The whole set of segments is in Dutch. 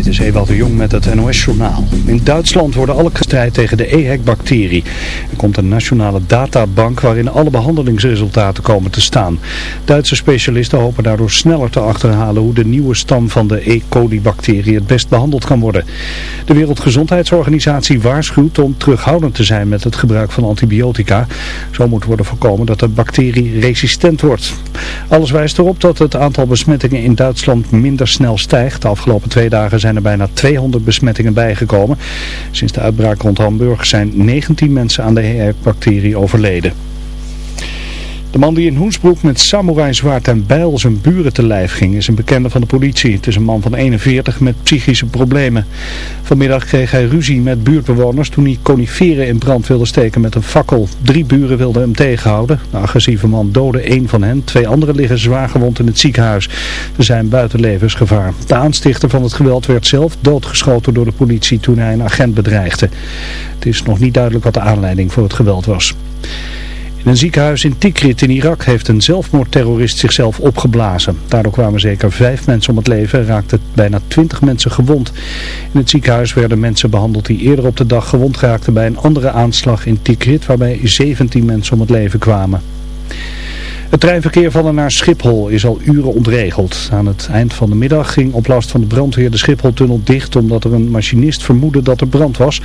Dit is Ewald de Jong met het NOS-journaal. In Duitsland worden alle strijd tegen de EHEC-bacterie. Er komt een nationale databank waarin alle behandelingsresultaten komen te staan. Duitse specialisten hopen daardoor sneller te achterhalen hoe de nieuwe stam van de E. coli-bacterie het best behandeld kan worden. De Wereldgezondheidsorganisatie waarschuwt om terughoudend te zijn met het gebruik van antibiotica. Zo moet worden voorkomen dat de bacterie resistent wordt. Alles wijst erop dat het aantal besmettingen in Duitsland minder snel stijgt. De afgelopen twee dagen zijn er bijna 200 besmettingen bijgekomen. Sinds de uitbraak rond Hamburg zijn 19 mensen aan de HER-bacterie overleden. De man die in Hoensbroek met samurai zwaard en bijl zijn buren te lijf ging is een bekende van de politie. Het is een man van 41 met psychische problemen. Vanmiddag kreeg hij ruzie met buurtbewoners toen hij coniferen in brand wilde steken met een fakkel. Drie buren wilden hem tegenhouden. De agressieve man doodde één van hen. Twee anderen liggen zwaar gewond in het ziekenhuis. Ze zijn buiten levensgevaar. De aanstichter van het geweld werd zelf doodgeschoten door de politie toen hij een agent bedreigde. Het is nog niet duidelijk wat de aanleiding voor het geweld was. In een ziekenhuis in Tikrit in Irak heeft een zelfmoordterrorist zichzelf opgeblazen. Daardoor kwamen zeker vijf mensen om het leven en raakten bijna twintig mensen gewond. In het ziekenhuis werden mensen behandeld die eerder op de dag gewond raakten bij een andere aanslag in Tikrit waarbij 17 mensen om het leven kwamen. Het treinverkeer van en naar Schiphol is al uren ontregeld. Aan het eind van de middag ging op last van de brandweer de Schipholtunnel dicht omdat er een machinist vermoedde dat er brand was.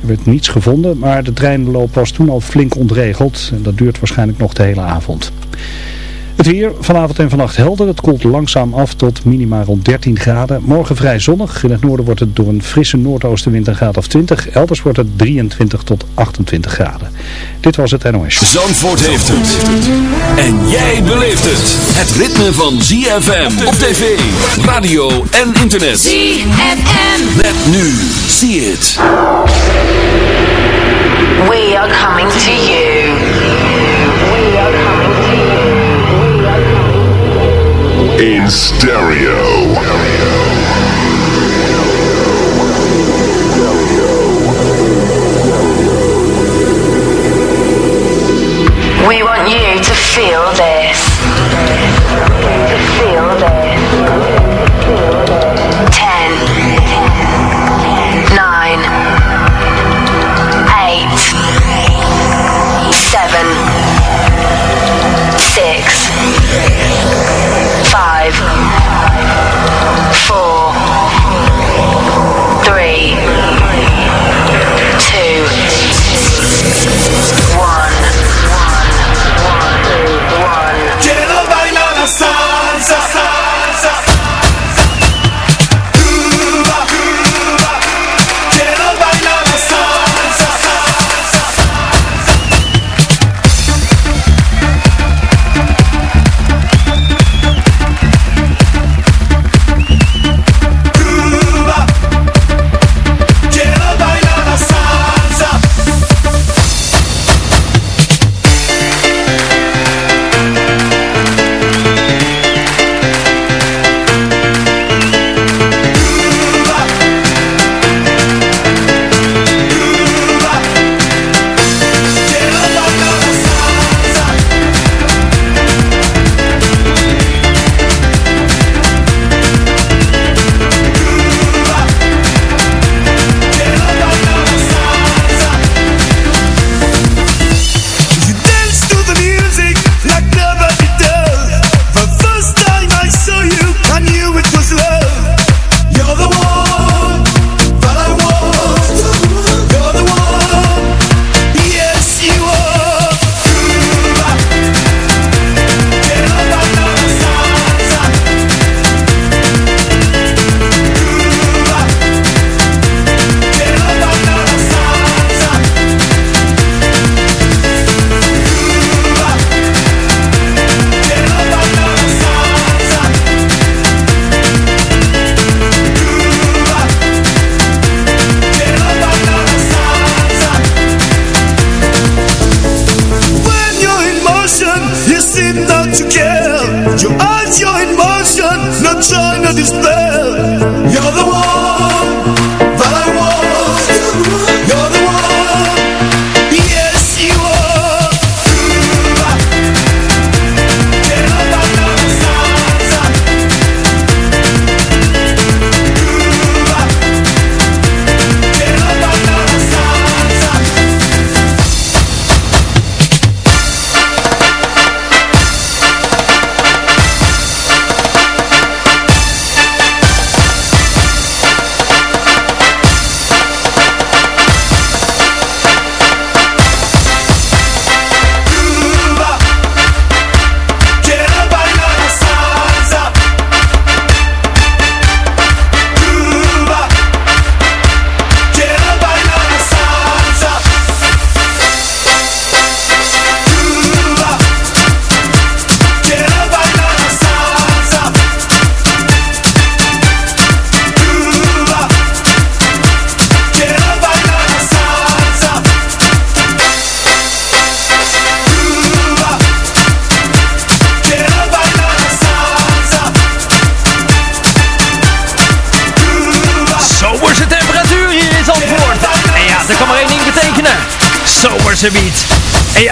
Er werd niets gevonden, maar de treinloop was toen al flink ontregeld en dat duurt waarschijnlijk nog de hele avond. Het weer vanavond en vannacht helder. Het koelt langzaam af tot minimaal rond 13 graden. Morgen vrij zonnig. In het noorden wordt het door een frisse noordoostenwind een graad of 20. Elders wordt het 23 tot 28 graden. Dit was het NOS. Zandvoort heeft het. En jij beleeft het. Het ritme van ZFM op tv, radio en internet. ZFM. Met nu. See it. We are coming to you. We want you to feel this.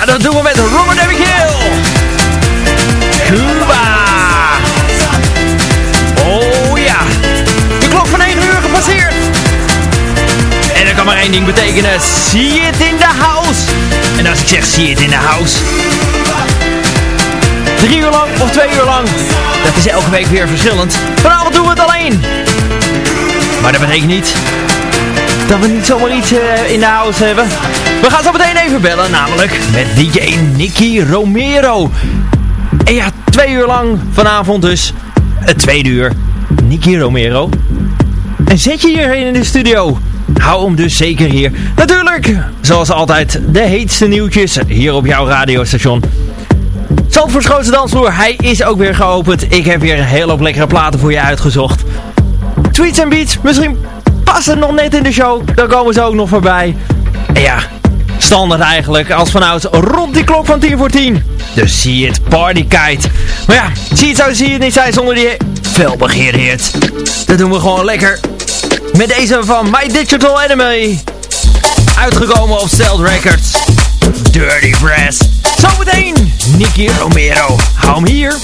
Dat doen we met Robert David Hill. Cuba. Oh ja. De klok van 9 uur gepasseerd. En dat kan maar één ding betekenen. See it in the house. En als ik zeg see it in the house. Drie uur lang of twee uur lang. Dat is elke week weer verschillend. Vanavond doen we het alleen. Maar dat betekent niet dat we niet zomaar iets uh, in de house hebben. We gaan zo meteen even bellen, namelijk met DJ Nicky Romero. En ja, twee uur lang vanavond dus. Het tweede uur. Nicky Romero. En zet je hierheen in de studio. Hou hem dus zeker hier. Natuurlijk, zoals altijd, de heetste nieuwtjes hier op jouw radiostation. Zandvoorts grootste dansvloer, hij is ook weer geopend. Ik heb weer een hele hoop lekkere platen voor je uitgezocht. Tweets en beats, misschien passen nog net in de show. Dan komen ze ook nog voorbij. En ja, standaard eigenlijk, als vanouds rond die klok van 10 voor 10. Dus zie het party kite. Maar ja, zie het zo zie het niet zijn zonder die felbegeerde hit. Dat doen we gewoon lekker. Met deze van My Digital Enemy. Uitgekomen op Stealth Records. Dirty Brass. Zometeen Nicky Romero. Hou hem hier.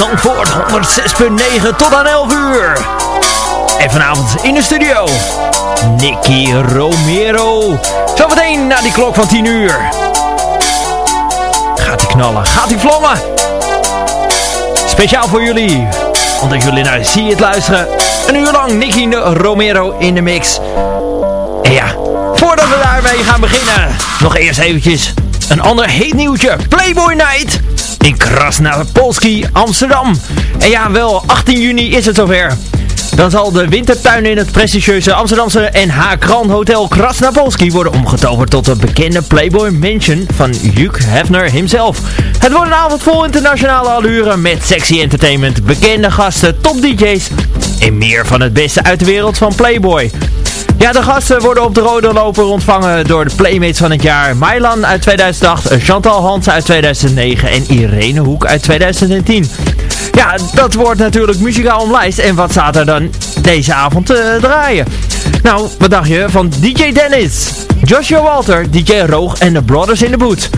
Zandvoort 106.9 tot aan 11 uur. En vanavond in de studio, Nicky Romero. Zometeen na die klok van 10 uur. Gaat hij knallen, gaat hij vlammen. Speciaal voor jullie, omdat jullie naar Zie het luisteren. Een uur lang Nicky Romero in de mix. En ja, voordat we daarmee gaan beginnen, nog eerst eventjes een ander heet nieuwtje. Playboy Night in Krasnapolski, Amsterdam. En ja, wel, 18 juni is het zover. Dan zal de wintertuin in het prestigieuze Amsterdamse NH Kran Hotel Krasnapolski worden omgetoverd tot de bekende Playboy Mansion van Hugh Hefner himself. Het wordt een avond vol internationale allure, met sexy entertainment, bekende gasten, top DJ's en meer van het beste uit de wereld van Playboy. Ja, de gasten worden op de rode loper ontvangen door de Playmates van het jaar. Mylan uit 2008, Chantal Hansen uit 2009 en Irene Hoek uit 2010. Ja, dat wordt natuurlijk muzikaal omlijst. En wat staat er dan deze avond te draaien? Nou, wat dacht je van DJ Dennis, Joshua Walter, DJ Roog en de Brothers in the Boot?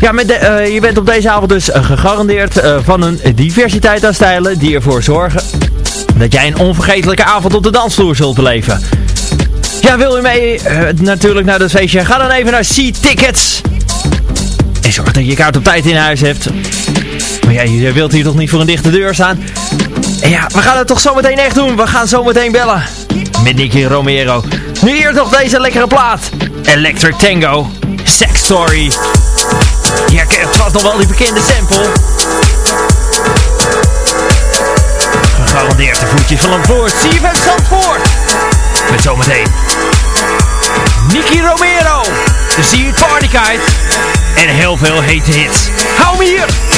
Ja, met de, uh, je bent op deze avond dus gegarandeerd uh, van een diversiteit aan stijlen die ervoor zorgen dat jij een onvergetelijke avond op de dansvloer zult beleven. Ja, wil u mee natuurlijk naar dat feestje? Ga dan even naar C-Tickets. En zorg dat je je kaart op tijd in huis hebt. Maar ja, je wilt hier toch niet voor een dichte deur staan? En ja, we gaan het toch zometeen echt doen. We gaan zometeen bellen. Met Nicky Romero. Nu hier toch deze lekkere plaat. Electric Tango. Sex Story. Ja, kent vast nog wel die bekende sample. Gegarandeerd de voetjes van een voor. CFM Zandvoort. Met zometeen. Nicky Romero. De See Party Guide. En heel veel hete hits. Hou me hier.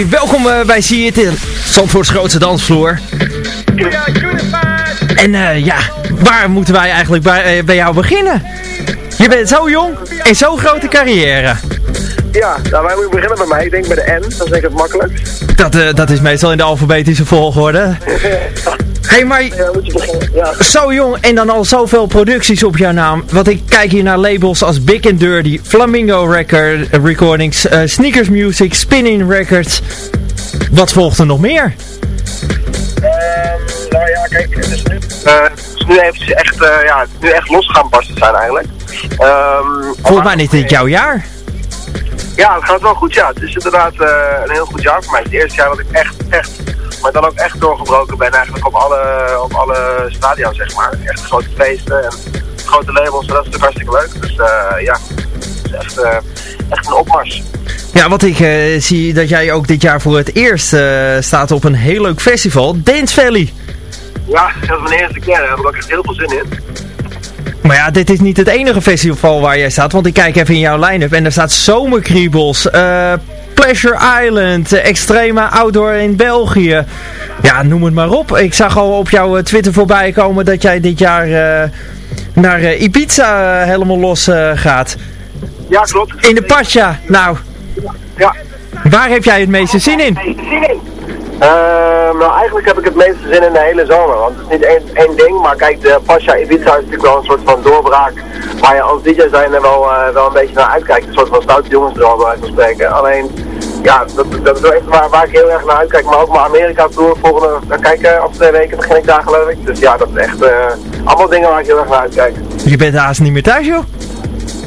Hey, welkom uh, bij Zie het in Zandvoorts grootste dansvloer. En uh, ja, waar moeten wij eigenlijk bij, uh, bij jou beginnen? Je bent zo jong en zo'n grote carrière. Ja, nou wij moeten beginnen bij mij. Ik denk bij de N, dat is denk ik het makkelijkst. Dat, uh, dat is meestal in de alfabetische volgorde. Hé, hey, maar Ja, moet je beginnen. Ja. zo jong en dan al zoveel producties op jouw naam. Want ik kijk hier naar labels als Big and Dirty, Flamingo Record, Recordings, uh, Sneakers Music, Spinning Records. Wat volgt er nog meer? Ehm, nou ja, kijk, het is nu, eh, het is nu eventjes echt, eh, ja, het is nu echt los gaan barsten zijn eigenlijk. Ehm, Volgens mij niet dit jouw jaar. Ja, het gaat wel goed, ja. Het is inderdaad eh, een heel goed jaar voor mij. Het eerste jaar dat ik echt, echt, maar dan ook echt doorgebroken ben eigenlijk op alle, op alle stadia, zeg maar. Echt grote feesten en grote labels, dat is natuurlijk hartstikke leuk. Dus eh, ja, het is echt, eh, echt een opmars. Ja, wat ik eh, zie dat jij ook dit jaar voor het eerst staat op een heel leuk festival, Dance Valley. Ja, dat is mijn eerste keer. Daar heb ik ook echt heel veel zin in. Maar ja, dit is niet het enige festival waar jij staat, want ik kijk even in jouw line-up en er staat Zomerkriebels, eh, Pleasure Island, eh, Extrema Outdoor in België. Ja, noem het maar op. Ik zag al op jouw eh, Twitter voorbij komen dat jij dit jaar eh, naar Ibiza helemaal los gaat. Ja, klopt. In de Pasja. Nou, Ja. waar heb jij het meeste zin in? Ehm, nou, eigenlijk heb ik het meeste zin in de hele zomer. Want het is niet één, één ding, maar kijk, de Pasha Ibiza is natuurlijk wel een soort van doorbraak. Waar je als DJ zijn er wel, wel een beetje naar uitkijkt. Een soort van stoute jongensdroom, wijze van spreken. Alleen, ja, dat, dat is wel echt waar, waar ik heel erg naar uitkijk. Maar ook mijn Amerika Tour, volgende, daar kijk ik over twee weken begin ik daar geloof ik. Dus ja, dat is echt eh, allemaal dingen waar ik heel erg naar uitkijk. Je bent haast niet meer thuis, joh.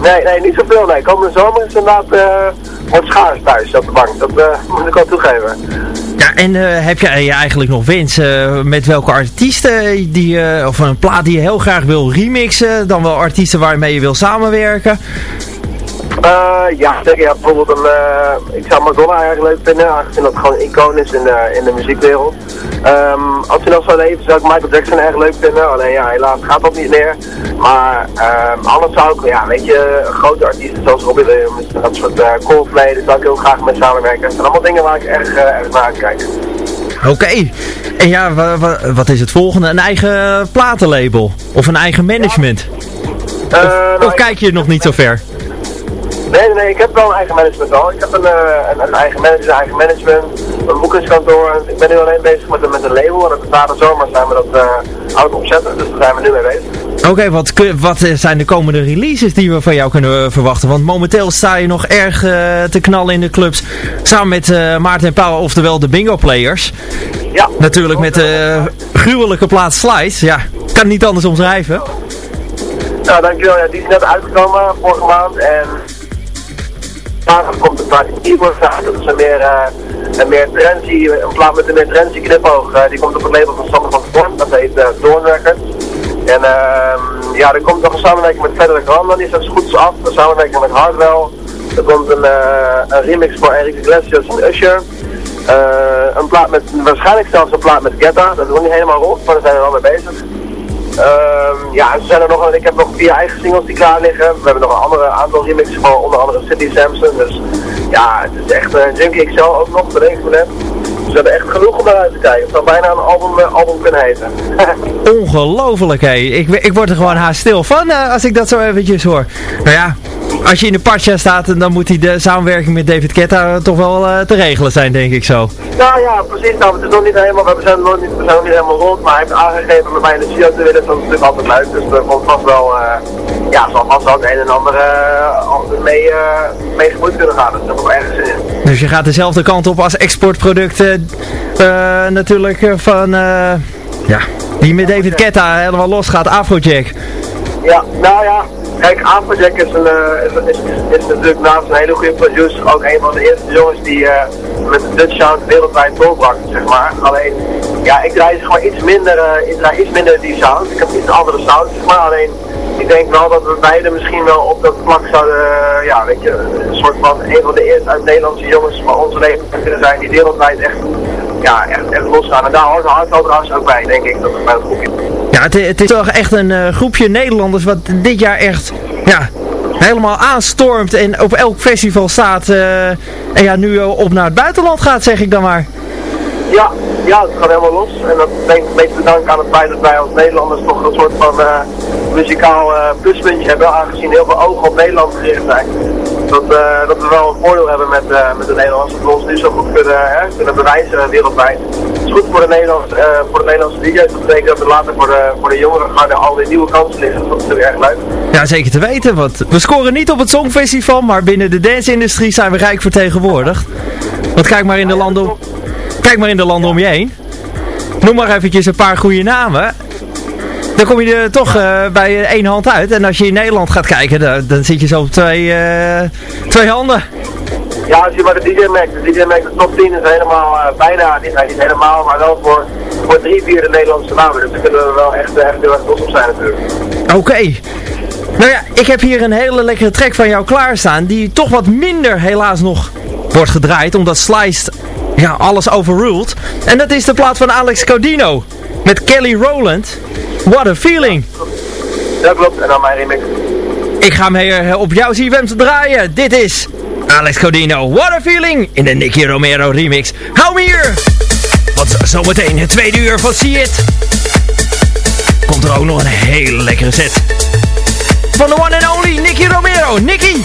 Nee, nee, niet zoveel. Nee, komende zomer is inderdaad eh wordt schaars thuis op de bank. Dat eh, moet ik wel toegeven. Ja, en eh, heb jij eigenlijk nog wens eh, met welke artiesten die, eh, of een plaat die je heel graag wil remixen, dan wel artiesten waarmee je wil samenwerken? Eh, ja, bijvoorbeeld een, eh, ik zou Madonna erg leuk vinden, aangezien dat gewoon een icoon is in de, in de muziekwereld. Ehm, als hij nog zou leven, zou ik Michael Jackson erg leuk vinden. Alleen ja, helaas gaat dat niet meer. Maar ehm, anders zou ik, ja, weet je, grote artiesten zoals Robbie Williams, dat soort uh, Coldplay, daar zou ik heel graag mee samenwerken. Dat zijn allemaal dingen waar ik erg, eh, erg naar uitkijk. Oké, en ja, wa- wa- wat is het volgende? Een eigen platenlabel? Of een eigen management? Eh, nou, Of ik- kijk je nog niet zo ver? Nee, nee, nee, ik heb wel een eigen management al. Ik heb een, eh, een, een eigen manager, een eigen management, een boekingskantoor. Ik ben nu alleen bezig met, een- met een label en op de zomer zijn we dat aan het opzetten. Dus daar zijn we nu mee bezig. Oké, wat, wat eh, zijn de komende releases die we van jou kunnen eh, verwachten? Want momenteel sta je nog erg eh, te knallen in de clubs. Samen met eh, Maarten en Paul, oftewel de Bingo Players. Ja. Natuurlijk met de gruwelijke plaat Slice. Ja, kan niet anders omschrijven. Nou, dankjewel. Ja, die is net uitgekomen vorige maand. En maandag komt de plaat in Keyboard uit. Dat is een meer, eh, een meer trendy, een plaat met een meer trendy knipoog. Eh, die komt op het label van Sander van Doorn. Dat heet uh, Records. En ehm, ja, er komt nog een samenwerking met Frederick Randall. Die is als goed af. Een samenwerking met Hardwell. Er komt een, eh, een remix voor Eric Iglesias en Usher. Eh, een plaat met, waarschijnlijk zelfs een plaat met Guetta. Dat is nog niet helemaal rond, maar daar zijn we wel mee bezig. Ehm, ja, ze zijn er nog, ik heb nog vier eigen singles die klaar liggen. We hebben nog een andere aantal remixen van onder andere City Samson. Dus ja, het is echt uh, Junkie XL ook nog, bedenk net. We hebben echt genoeg om naar uit te kijken. Het zou bijna een album, uh, album kunnen heten. Ongelooflijk, hé. Ik, ik word er gewoon haast stil van uh, als ik dat zo eventjes hoor. Nou ja, als je in de Pacha staat, dan moet die de samenwerking met David Ketta toch wel uh, te regelen zijn, denk ik zo. Nou ja, precies. Nou, het is nog niet helemaal, we zijn nog niet, we zijn nog niet helemaal rond, maar hij heeft aangegeven met mij in de studio te willen. Dat is natuurlijk altijd leuk. Dus er komt vast wel, uh, ja, zal vast wel het een en ander uh, mee, mee gemoeid kunnen gaan. Dus heb ik wel erg zin in. Dus je gaat dezelfde kant op als exportproducten natuurlijk van, ja, die met David Ketta helemaal los gaat, Afrojack. Ja, nou ja, Kijk, Afrojack is, een, uh, is, is, natuurlijk naast een hele goede producer ook een van de eerste jongens die uh, met de Dutch Sound wereldwijd doorbrak, zeg maar. Alleen, ja, ik draai maar iets minder, uh, ik draai iets minder die sound. Ik heb iets andere sound, zeg maar. Alleen, ik denk wel dat we beide misschien wel op dat vlak zouden, ja, weet je, een soort van een van de eerste uit Nederlandse jongens van onze leven kunnen zijn die wereldwijd echt ja, echt, losgaan. En daar hoort hard overigens ook bij, denk ik, dat het bij het groepje. Ja, het, is toch echt een eh, groepje Nederlanders wat dit jaar echt, ja, helemaal aanstormt en op elk festival staat eh, en ja, nu op naar het buitenland gaat, zeg ik dan maar. Ja, ja, het gaat helemaal los. En dat denk ik te danken aan het feit dat wij als Nederlanders toch een soort van muzikaal pluspuntje hebben, aangezien heel veel ogen op Nederland gericht zijn. Dat, uh, dat we wel een voordeel hebben met, met de Nederlanders, dat we ons nu zo goed kunnen, kunnen bewijzen wereldwijd. Het is goed voor de, Nederlands, voor de Nederlandse DJ's, dat betekent dat er later voor de, voor de jongeren gaan er al nieuwe kansen liggen. Dat is natuurlijk erg leuk. Ja, zeker te weten, want we scoren niet op het Songfestival, maar binnen de dance-industrie zijn we rijk vertegenwoordigd. Want kijk maar in de landen... Kijk maar in de landen om je heen. Noem maar eventjes een paar goede namen. Dan kom je er toch uh, bij één hand uit. En als je in Nederland gaat kijken, dan, dan zit je zo op twee, uh, twee handen. Ja, als je maar de DJ Mac, de DJ Mac, de top 10 is helemaal uh, bijna, niet, niet helemaal, maar wel voor, voor drie, vier de Nederlandse namen. Dus daar kunnen we wel echt, echt heel erg trots op zijn natuurlijk. Oké. Okay. Nou ja, ik heb hier een hele lekkere track van jou klaarstaan, die toch wat minder helaas nog wordt gedraaid, omdat Sliced ja, alles overruled. En dat is de plaat van Alex Codino. Met Kelly Rowland. What a feeling. Ja, klopt. En dan mijn remix. Ik ga hem hier op jouw CWM te draaien. Dit is Alex Codino. What a feeling. In de Nicky Romero remix. Hou me hier. Want zometeen het tweede uur van See It. Komt er ook nog een hele lekkere set. Van de one and only Nicky Romero. Nicky,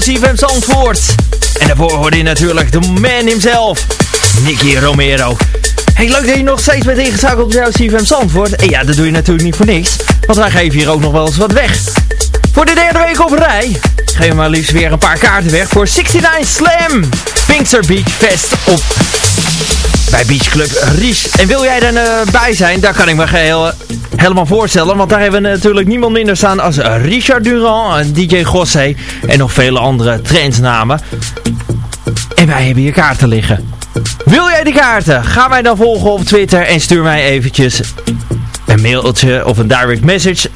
CFM Zandvoort. En daarvoor hoorde je natuurlijk de man himself, Nicky Romero. Hey, leuk dat je nog steeds bent ingeschakeld op jouw CFM Zandvoort. En ja, dat doe je natuurlijk niet voor niks. Want wij geven hier ook nog wel eens wat weg. Voor de derde week op rij geven we maar liefst weer een paar kaarten weg voor 69 Slam Pinkster Beach Fest op bij Beach Club Ries. En wil jij er uh, bij zijn, daar kan ik me geheel, helemaal voorstellen. Want daar hebben we natuurlijk niemand minder staan als Richard Durand, DJ Gossé en nog vele andere trendsnamen. En wij hebben hier kaarten liggen. Wil jij die kaarten? Ga mij dan volgen op Twitter en stuur mij eventjes een mailtje of een direct message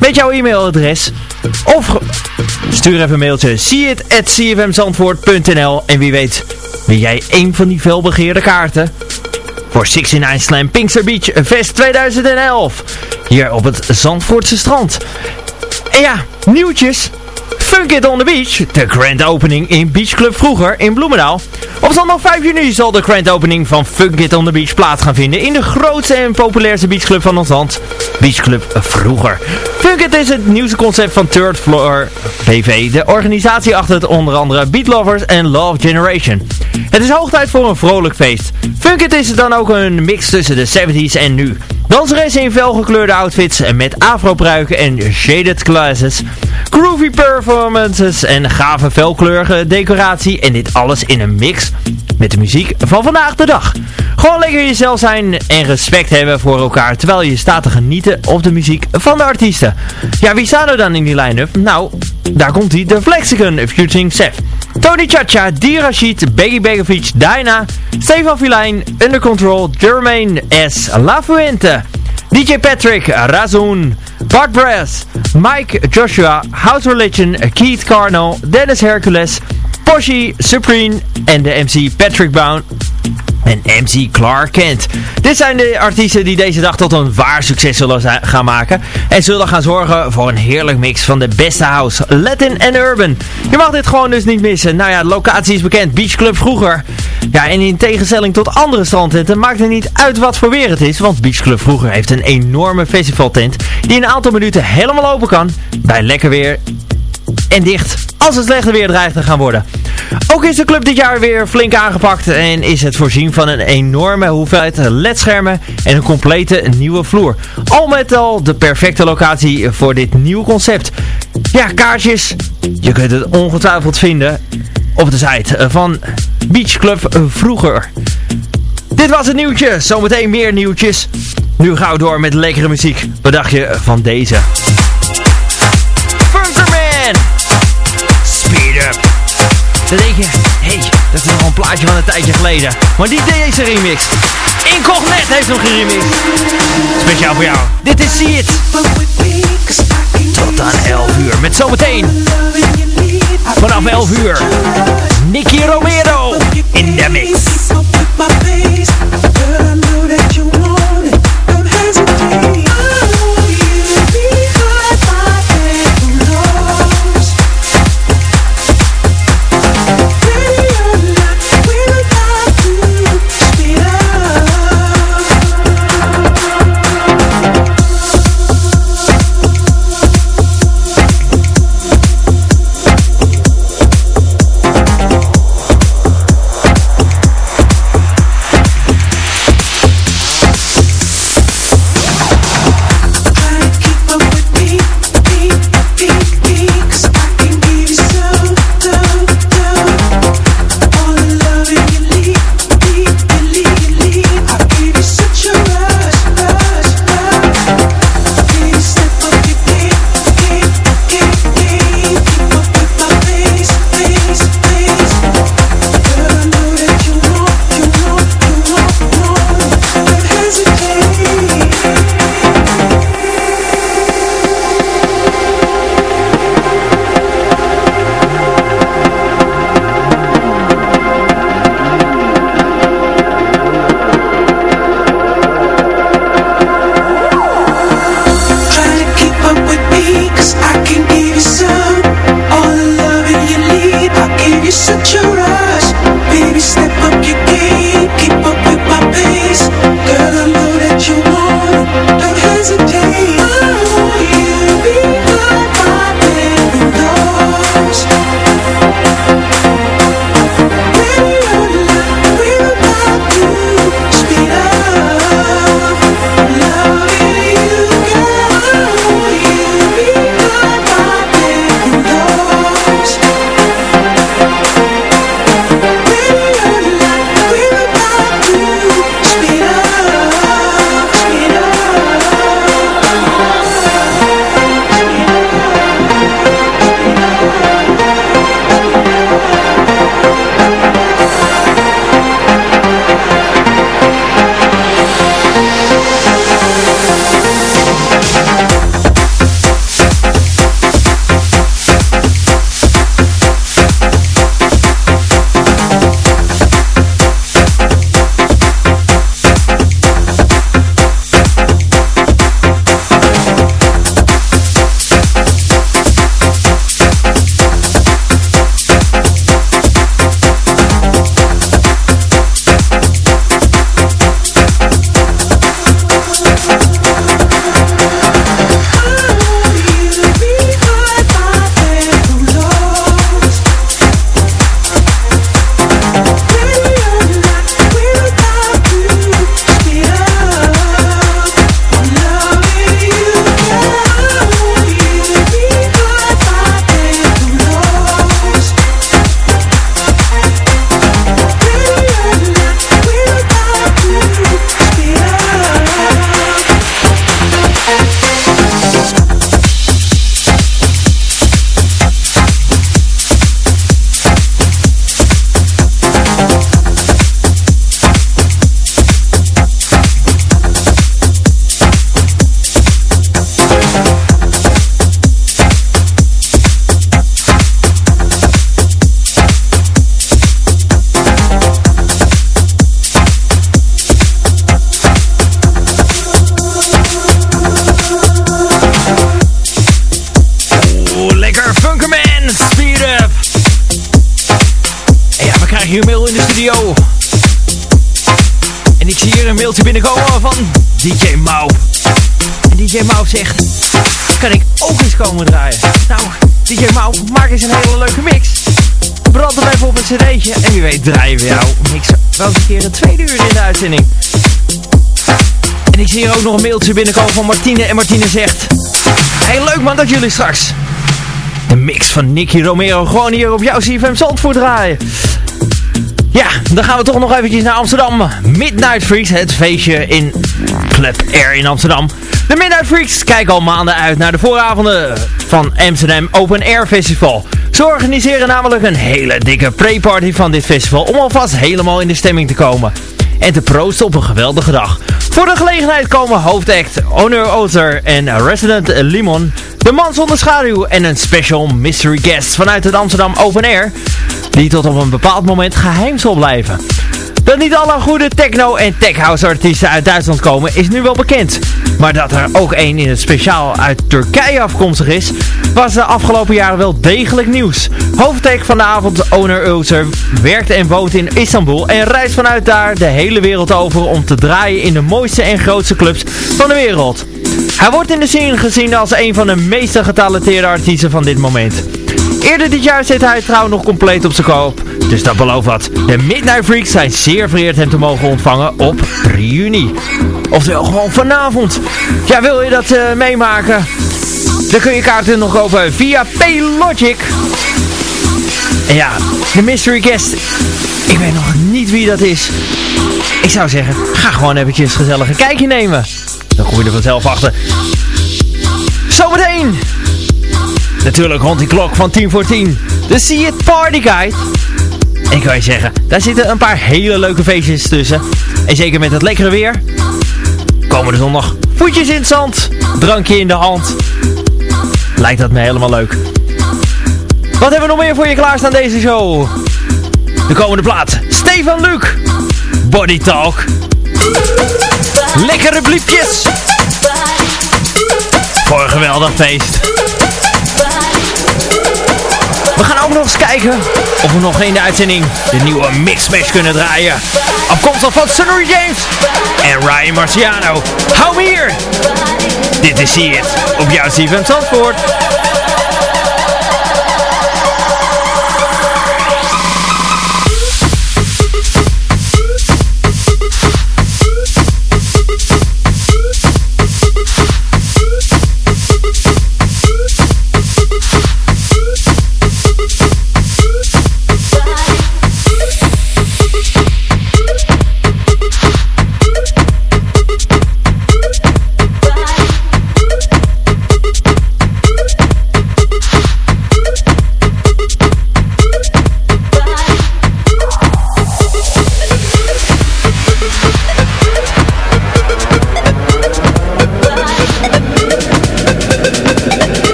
met jouw e-mailadres. Of stuur even een mailtje see it at en wie weet wil jij een van die veelbegeerde kaarten voor 69 Slam Pinkster Beach Fest 2011 hier op het Zandvoortse strand. En ja, nieuwtjes. Funk It on the Beach, de grand opening in Beach Club vroeger in Bloemendaal. Op zondag 5 juni zal de grand opening van Funk It on the Beach plaats gaan vinden in de grootste en populairste beachclub van ons land, Beach Club vroeger. Funk It is het nieuwste concept van Third Floor BV, de organisatie achter het onder andere Beat Lovers en Love Generation. Het is hoog tijd voor een vrolijk feest. Funk It is dan ook een mix tussen de 70s en nu. Danseressen in felgekleurde outfits en met afropruiken en shaded glasses. Groovy performances en gave felkleurige decoratie. En dit alles in een mix met de muziek van vandaag de dag. Gewoon lekker jezelf zijn en respect hebben voor elkaar terwijl je staat te genieten op de muziek van de artiesten. Ja, wie staan er dan in die line-up? Nou, daar komt hij, de Flexicon featuring Seth. Tony Chacha, D. Rashid, Beggy Begovic, Dyna, Stefan Filijn, Under Control, Jermaine S. La Fuente, DJ Patrick, Razun, Bart Brass, Mike Joshua, House Religion, Keith Carno, Dennis Hercules, Poshi, Supreme en de MC Patrick Brown en MC Clark Kent. Dit zijn de artiesten die deze dag tot een waar succes zullen gaan maken. En zullen gaan zorgen voor een heerlijk mix van de beste house, Latin en Urban. Je mag dit gewoon dus niet missen. Nou ja, de locatie is bekend, Beach Club vroeger. Ja, en in tegenstelling tot andere strandtenten maakt het niet uit wat voor weer het is. Want Beach Club vroeger heeft een enorme festivaltent die in een aantal minuten helemaal open kan. Bij lekker weer en dicht als het slechte weer dreigt te gaan worden. Ook is de club dit jaar weer flink aangepakt en is het voorzien van een enorme hoeveelheid ledschermen en een complete nieuwe vloer. Al met al de perfecte locatie voor dit nieuwe concept. Ja, kaartjes, je kunt het ongetwijfeld vinden op de site van Beach Club vroeger. Dit was het nieuwtje, zometeen meer nieuwtjes. Nu gaan we door met lekkere muziek. Wat dacht je van deze? Dan denk je, hé, hey, dat is nog een plaatje van een tijdje geleden. Maar die deze remix. Incognet heeft nog remix. Speciaal voor jou. Dit is See It. Tot aan 11 uur. Met zometeen. Vanaf 11 uur. Nicky Romero in de mix. Nog een mailtje binnenkomen van Martine. En Martine zegt... Hey, leuk man dat jullie straks de mix van Nicky Romero gewoon hier op jouw CFM Zandvoort draaien. Ja, dan gaan we toch nog eventjes naar Amsterdam. Midnight Freaks, het feestje in Club Air in Amsterdam. De Midnight Freaks kijken al maanden uit naar de vooravonden van Amsterdam Open Air Festival. Ze organiseren namelijk een hele dikke pre-party van dit festival om alvast helemaal in de stemming te komen. En te proosten op een geweldige dag. Voor de gelegenheid komen hoofdact Honor Ozer en Resident Limon, de man zonder schaduw en een special mystery guest vanuit het Amsterdam Open Air, die tot op een bepaald moment geheim zal blijven. Dat niet alle goede techno- en techhouse artiesten uit Duitsland komen is nu wel bekend. Maar dat er ook één in het speciaal uit Turkije afkomstig is, was de afgelopen jaren wel degelijk nieuws. Hoofdtek van de avond, Owner Ulzer, werkt en woont in Istanbul en reist vanuit daar de hele wereld over om te draaien in de mooiste en grootste clubs van de wereld. Hij wordt in de scene gezien als een van de meest getalenteerde artiesten van dit moment. Eerder dit jaar zit hij trouw nog compleet op zijn koop. Dus dat belooft wat. De Midnight Freaks zijn zeer vereerd hem te mogen ontvangen op 3 juni. Oftewel gewoon vanavond. Ja, wil je dat uh, meemaken? Dan kun je kaarten nog kopen via Paylogic. En ja, de mystery guest. Ik weet nog niet wie dat is. Ik zou zeggen, ga gewoon eventjes gezellig een kijkje nemen. Dan kom je er vanzelf achter. Zometeen Natuurlijk rond die klok van 10 voor 10. De See It Party Guide. Ik kan je zeggen, daar zitten een paar hele leuke feestjes tussen. En zeker met het lekkere weer. Komende zondag voetjes in het zand. Drankje in de hand. Lijkt dat me helemaal leuk. Wat hebben we nog meer voor je klaarstaan deze show? De komende plaat. Stefan Luc. Body Talk. Lekkere bliepjes. Voor een geweldig feest. We gaan ook nog eens kijken of we nog in de uitzending de nieuwe Mixmash kunnen draaien. Afkomstig van Sonny James en Ryan Marciano. Hou me hier! Dit is It op jouw CFM Zandvoort.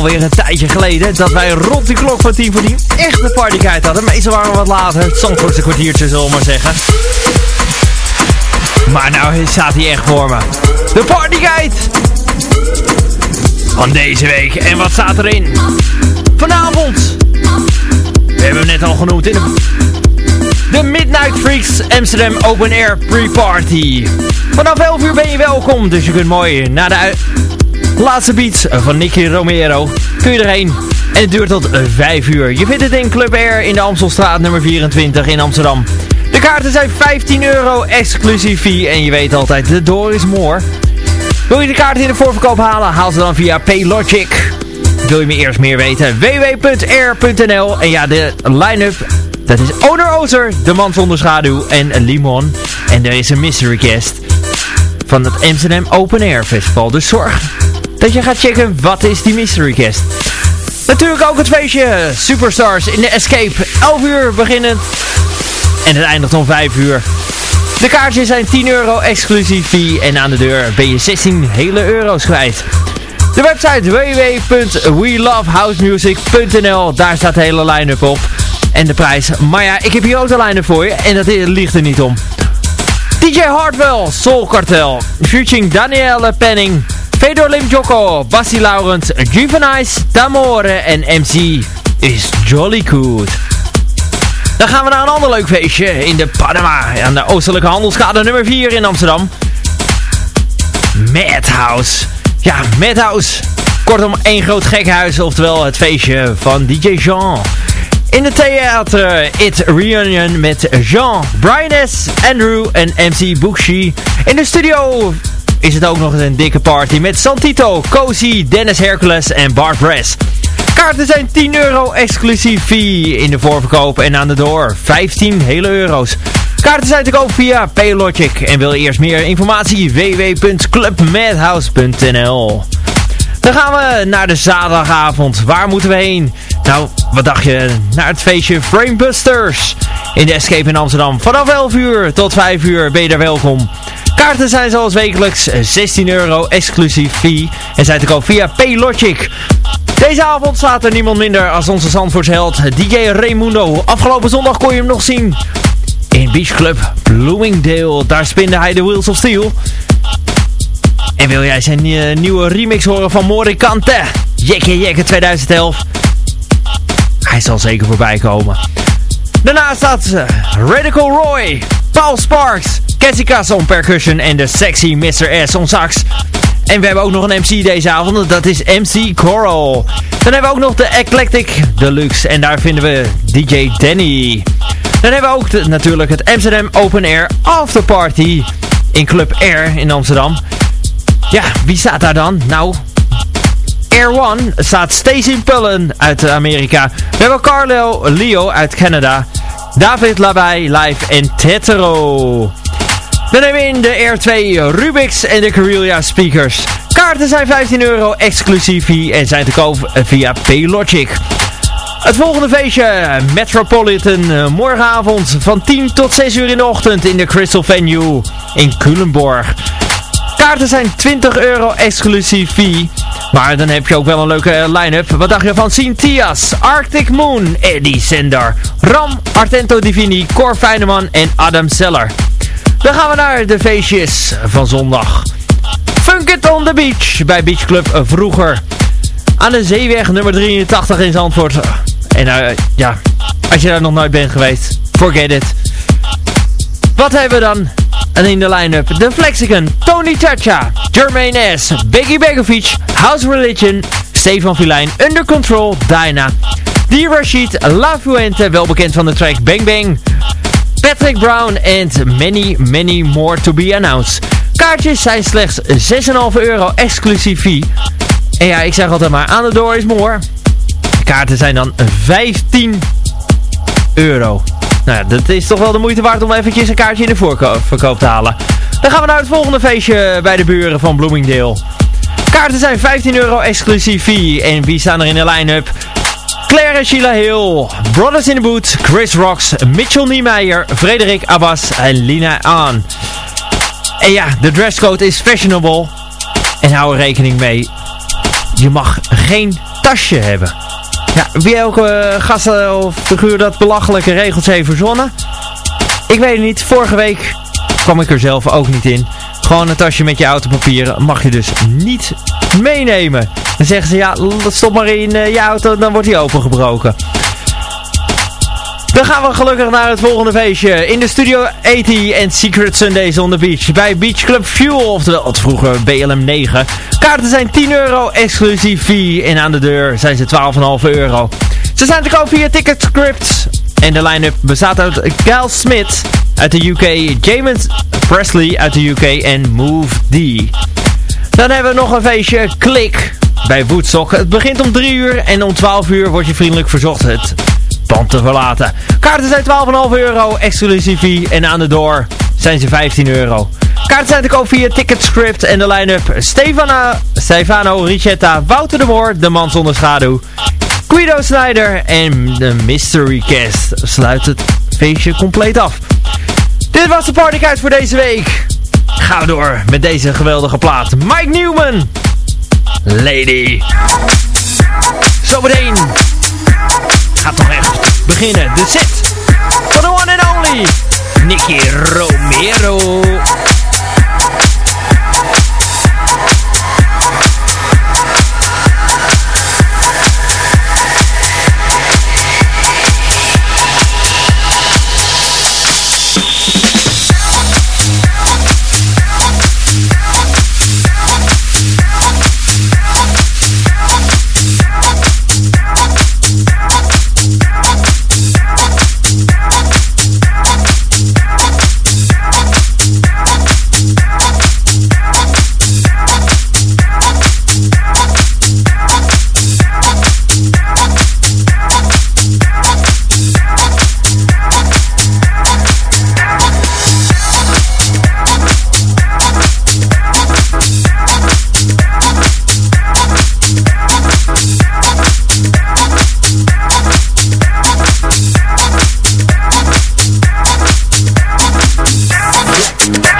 Alweer een tijdje geleden dat wij rond die klok van 10 voor 10 echt de partykite hadden. Meestal waren we wat later, het Zandvoortse kwartiertje zullen we maar zeggen. Maar nou staat hij echt voor me. De partykite van deze week. En wat staat erin? Vanavond. We hebben hem net al genoemd in de, de Midnight Freaks Amsterdam Open Air Pre-Party. Vanaf 11 uur ben je welkom, dus je kunt mooi naar de laatste beats van Nicky Romero. Kun je erheen. En het duurt tot 5 uur. Je vindt het in Club Air in de Amstelstraat nummer 24 in Amsterdam. De kaarten zijn 15 euro exclusief fee. En je weet altijd, de door is more. Wil je de kaarten in de voorverkoop halen? Haal ze dan via Paylogic. Wil je me eerst meer weten? www.air.nl En ja, de line-up, dat is Owner Ozer, De Man Zonder Schaduw en Limon. En er is een mystery guest van het Amsterdam Open Air Festival. Dus zorg dat je gaat checken wat is die mystery guest. Natuurlijk ook het feestje Superstars in de Escape. 11 uur beginnen en het eindigt om 5 uur. De kaartjes zijn 10 euro exclusief fee en aan de deur ben je 16 hele euro's kwijt. De website www.welovehousemusic.nl Daar staat de hele line-up op. En de prijs. Maar ja, ik heb hier ook de line-up voor je. En dat ligt er niet om. DJ Hardwell, Soul Cartel. Featuring Danielle Penning. Fedor Lim Jocko, Basti Laurent, Juvenice, Tamore en MC is Jolly Good. Dan gaan we naar een ander leuk feestje in de Panama. Aan de Oostelijke Handelskade nummer 4 in Amsterdam. Madhouse. Ja, Madhouse. Kortom, één groot gekhuis, oftewel het feestje van DJ Jean. In het theater It Reunion met Jean, Brian S, Andrew en MC Bookshi. In de studio is het ook nog eens een dikke party met Santito, Cozy, Dennis Hercules en Bart Bress. Kaarten zijn 10 euro exclusief fee in de voorverkoop en aan de door 15 hele euro's. Kaarten zijn te koop via Paylogic en wil je eerst meer informatie www.clubmadhouse.nl Dan gaan we naar de zaterdagavond. Waar moeten we heen? Nou, wat dacht je? Naar het feestje Framebusters in de Escape in Amsterdam. Vanaf 11 uur tot 5 uur ben je daar welkom. Kaarten zijn zoals wekelijks 16 euro exclusief fee en zijn te koop via Paylogic. Deze avond staat er niemand minder als onze Zandvoortsheld DJ Raimundo. Afgelopen zondag kon je hem nog zien in Beach Club Bloomingdale. Daar spinde hij de Wheels of Steel. En wil jij zijn uh, nieuwe remix horen van Morikante? Jekke Jekke 2011. Hij zal zeker voorbij komen. Daarna staat uh, Radical Roy, Paul Sparks, Cassie Castle percussion en de sexy Mr. S on sax. En we hebben ook nog een MC deze avond, dat is MC Coral. Dan hebben we ook nog de Eclectic Deluxe en daar vinden we DJ Danny. Dan hebben we ook natuurlijk het Amsterdam Open Air After Party in Club Air in Amsterdam. Ja, wie staat daar dan? Nou, Air One staat Stacey Pullen uit Amerika. We hebben Carlo Leo uit Canada. David Labai live en Tetero. Dan hebben we in de Air 2 Rubix en de Carillia speakers. Kaarten zijn 15 euro exclusief en zijn te koop via Paylogic. Het volgende feestje, Metropolitan, morgenavond van 10 tot 6 uur in de ochtend in de Crystal Venue in Culemborg. Kaarten zijn 20 euro exclusief fee. Maar dan heb je ook wel een leuke line-up. Wat dacht je van Cynthias, Arctic Moon, Eddie Sender, Ram, Artento Divini, Cor Feyneman en Adam Seller. Dan gaan we naar de feestjes van zondag. Funk It on the Beach bij Beach Club vroeger. Aan de Zeeweg nummer 83 in Zandvoort. En uh, ja, als je daar nog nooit bent geweest, forget it. Wat hebben we dan? En in de line-up, The Flexicon, Tony Chacha, Jermaine S, Biggie Begovic, House Religion, Stefan Filijn, Under Control, Dyna, D. Rashid, La Fuente, wel bekend van de track Bang Bang, Patrick Brown en many, many more to be announced. Kaartjes zijn slechts 6,5 euro exclusief fee. En ja, ik zeg altijd maar, aan de door is more. Kaarten zijn dan 15 euro. Nou dat is toch wel de moeite waard om eventjes een kaartje in de voorverkoop te halen. Dan gaan we naar het volgende feestje bij de buren van Bloomingdale. Kaarten zijn 15 euro exclusief fee. En wie staan er in de line-up? Claire en Sheila Hill, Brothers in the Boot, Chris Rocks, Mitchell Niemeyer, Frederik Abbas en Lina Aan. En ja, de dresscode is fashionable. En hou er rekening mee. Je mag geen tasje hebben. Ja, wie elke uh, gast of figuur dat belachelijke regels heeft verzonnen? Ik weet het niet. Vorige week kwam ik er zelf ook niet in. Gewoon een tasje met je autopapieren mag je dus niet meenemen. Dan zeggen ze, ja, stop maar in uh, je auto, dan wordt die opengebroken. Dan gaan we gelukkig naar het volgende feestje. In de Studio 80 en Secret Sundays on the Beach. Bij Beach Club Fuel, oftewel het vroeger BLM 9. Kaarten zijn 10 euro, exclusief fee. En aan de deur zijn ze 12,5 euro. Ze zijn te koop via Ticketscript. En de line-up bestaat uit Gal Smith uit de UK, James Presley uit de UK en Move D. Dan hebben we nog een feestje, Klik, bij Woodstock. Het begint om 3 uur en om 12 uur wordt je vriendelijk verzocht het pand te verlaten. Kaarten zijn 12,5 euro, exclusief en aan de door zijn ze 15 euro. Kaarten zijn te koop via Ticketscript en de line-up Stefano, Stefano Ricetta, Wouter de Moor, De Man Zonder Schaduw, Guido Snyder en de Mystery Cast sluit het feestje compleet af. Dit was de partykaart voor deze week. Gaan we door met deze geweldige plaat. Mike Newman. Lady. Zometeen gaat toch echt beginnen. De set van the one and only Nicky Romero. Yeah.